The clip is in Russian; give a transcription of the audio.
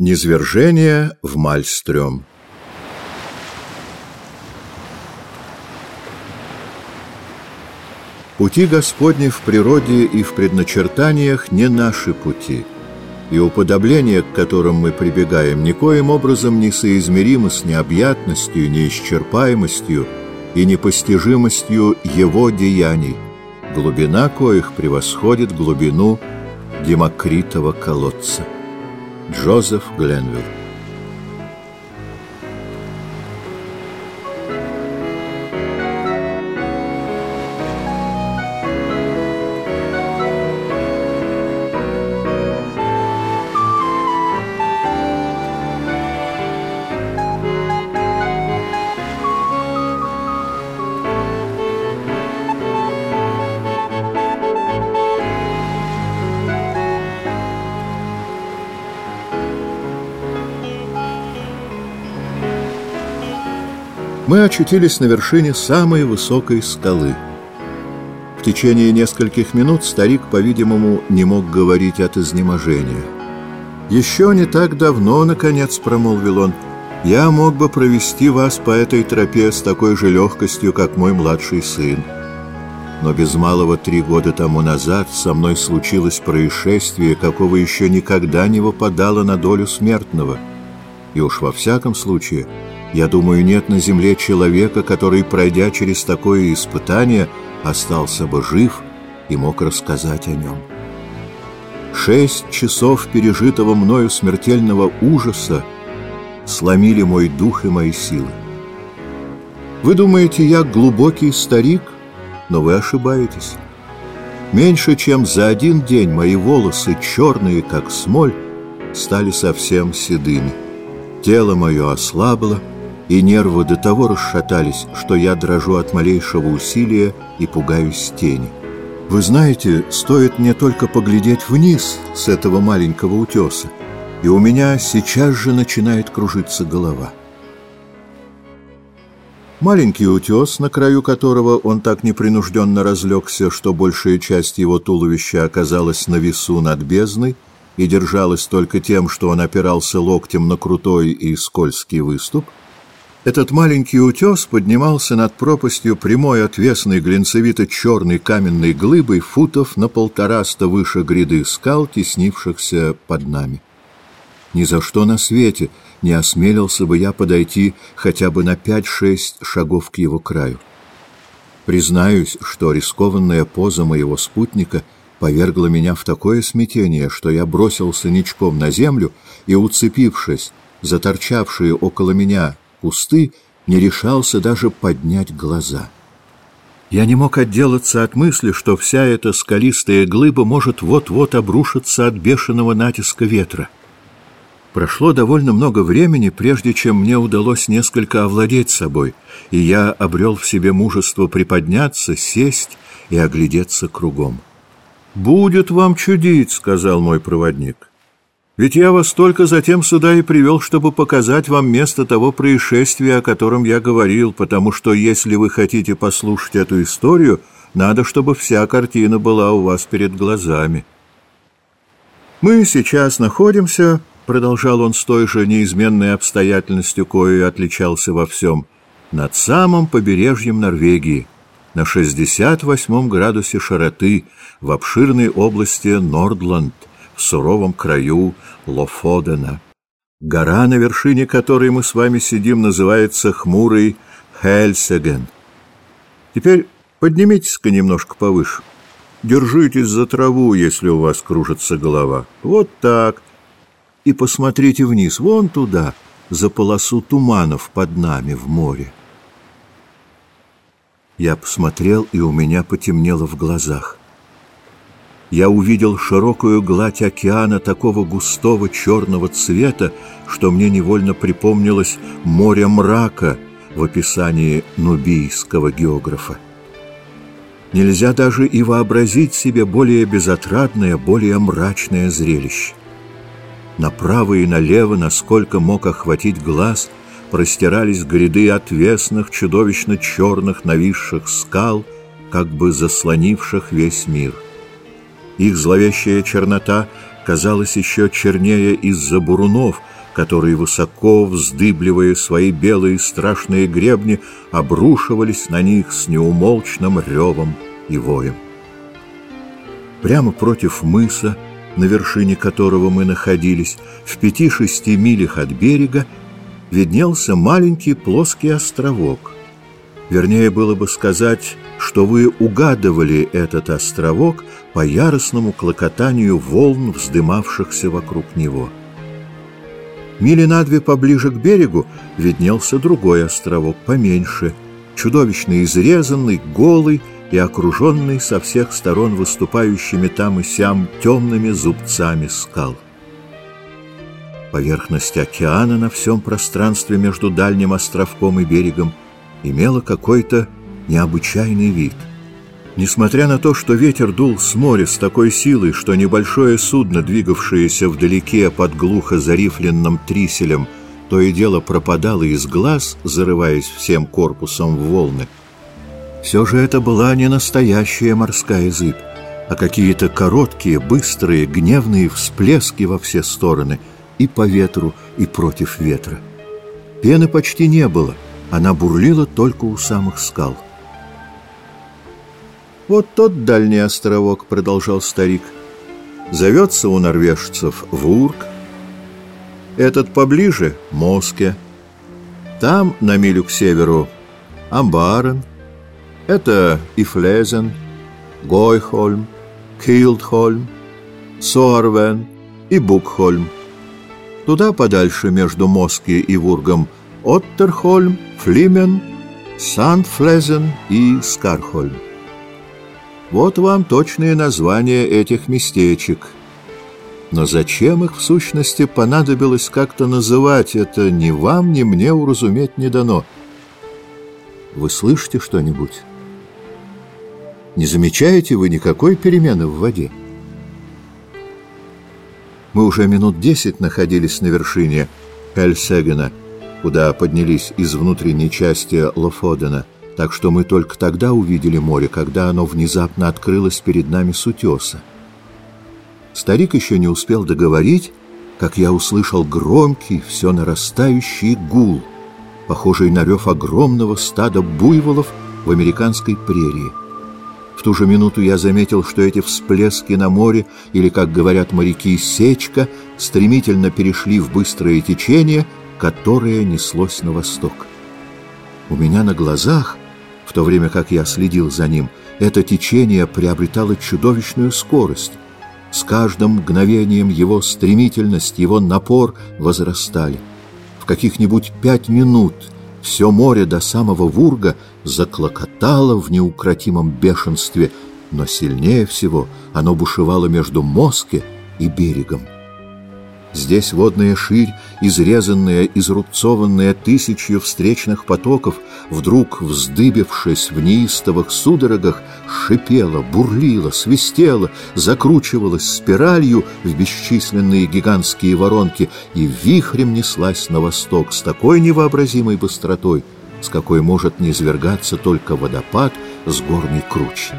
Низвержение в Мальстрём Пути Господни в природе и в предначертаниях не наши пути, и уподобление, к которым мы прибегаем, никоим образом не соизмеримо с необъятностью, неисчерпаемостью и непостижимостью Его деяний, глубина коих превосходит глубину Демокритова колодца. Джозеф Гленвилл Мы очутились на вершине самой высокой скалы. В течение нескольких минут старик, по-видимому, не мог говорить от изнеможения. «Еще не так давно, — наконец промолвил он, — я мог бы провести вас по этой тропе с такой же легкостью, как мой младший сын. Но без малого три года тому назад со мной случилось происшествие, какого еще никогда не выпадало на долю смертного. И уж во всяком случае — я думаю, нет на земле человека, который, пройдя через такое испытание, остался бы жив и мог рассказать о нем. Шесть часов пережитого мною смертельного ужаса сломили мой дух и мои силы. Вы думаете, я глубокий старик, но вы ошибаетесь. Меньше чем за один день мои волосы, черные как смоль, стали совсем седыми. Тело мое ослабло, и нервы до того расшатались, что я дрожу от малейшего усилия и пугаюсь тени. Вы знаете, стоит мне только поглядеть вниз с этого маленького утеса, и у меня сейчас же начинает кружиться голова. Маленький утес, на краю которого он так непринужденно разлегся, что большая часть его туловища оказалась на весу над бездной и держалась только тем, что он опирался локтем на крутой и скользкий выступ — этот маленький утес поднимался над пропастью прямой отвесной глинцевито-черной каменной глыбой футов на полтораста выше гряды скал, теснившихся под нами. Ни за что на свете не осмелился бы я подойти хотя бы на пять-шесть шагов к его краю. Признаюсь, что рискованная поза моего спутника повергла меня в такое смятение, что я бросился ничком на землю и, уцепившись за торчавшие около меня кусты, не решался даже поднять глаза. Я не мог отделаться от мысли, что вся эта скалистая глыба может вот-вот обрушиться от бешеного натиска ветра. Прошло довольно много времени, прежде чем мне удалось несколько овладеть собой, и я обрел в себе мужество приподняться, сесть и оглядеться кругом. «Будет вам чудить», — сказал мой проводник. Ведь я вас только затем сюда и привел, чтобы показать вам место того происшествия, о котором я говорил, потому что если вы хотите послушать эту историю, надо, чтобы вся картина была у вас перед глазами. «Мы сейчас находимся», — продолжал он с той же неизменной обстоятельностью, коей отличался во всем, «над самым побережьем Норвегии» на 68 градусе широты в обширной области Нордланд, в суровом краю Лофодена. Гора, на вершине которой мы с вами сидим, называется хмурый Хельсеген. Теперь поднимитесь-ка немножко повыше. Держитесь за траву, если у вас кружится голова. Вот так. И посмотрите вниз, вон туда, за полосу туманов под нами в море. Я посмотрел, и у меня потемнело в глазах я увидел широкую гладь океана такого густого черного цвета, что мне невольно припомнилось море мрака в описании нубийского географа. Нельзя даже и вообразить себе более безотрадное, более мрачное зрелище. Направо и налево, насколько мог охватить глаз, простирались гряды отвесных, чудовищно черных нависших скал, как бы заслонивших весь мир — их зловещая чернота казалось еще чернее из-за бурунов, которые, высоко вздыбливая свои белые страшные гребни, обрушивались на них с неумолчным ревом и воем. Прямо против мыса, на вершине которого мы находились, в пяти-шести милях от берега, виднелся маленький плоский островок. Вернее, было бы сказать, что вы угадывали этот островок по яростному клокотанию волн, вздымавшихся вокруг него. Мили на две поближе к берегу виднелся другой островок, поменьше, чудовищно изрезанный, голый и окруженный со всех сторон выступающими там и сям темными зубцами скал. Поверхность океана на всем пространстве между дальним островком и берегом имела какой-то необычайный вид. Несмотря на то, что ветер дул с моря с такой силой, что небольшое судно, двигавшееся вдалеке под глухо зарифленным триселем, то и дело пропадало из глаз, зарываясь всем корпусом в волны, все же это была не настоящая морская зыбь, а какие-то короткие, быстрые, гневные всплески во все стороны — и по ветру, и против ветра. Пены почти не было, она бурлила только у самых скал. «Вот тот дальний островок», — продолжал старик, — «зовется у норвежцев Вурк, этот поближе — Моске, там, на милю к северу, Амбарен, это Ифлезен, Гойхольм, Килдхольм, Сорвен и Букхольм. Туда подальше между Моски и Вургом Оттерхольм, Флимен, Сандфлезен и Скархольм. Вот вам точные названия этих местечек. Но зачем их в сущности понадобилось как-то называть, это ни вам, ни мне уразуметь не дано. Вы слышите что-нибудь? Не замечаете вы никакой перемены в воде? Мы уже минут десять находились на вершине Эльсегена, куда поднялись из внутренней части Лофодена, так что мы только тогда увидели море, когда оно внезапно открылось перед нами с утеса. Старик еще не успел договорить, как я услышал громкий, все нарастающий гул, похожий на рев огромного стада буйволов в американской прерии. В ту же минуту я заметил, что эти всплески на море, или, как говорят моряки, сечка, стремительно перешли в быстрое течение, которое неслось на восток. У меня на глазах, в то время как я следил за ним, это течение приобретало чудовищную скорость. С каждым мгновением его стремительность, его напор возрастали. В каких-нибудь пять минут — все море до самого Вурга заклокотало в неукротимом бешенстве, но сильнее всего оно бушевало между Моске и берегом. Здесь водная ширь, изрезанная, изрубцованная тысячью встречных потоков, вдруг, вздыбившись в неистовых судорогах, шипела, бурлила, свистела, закручивалась спиралью в бесчисленные гигантские воронки и вихрем неслась на восток с такой невообразимой быстротой, с какой может низвергаться только водопад с горной кручи.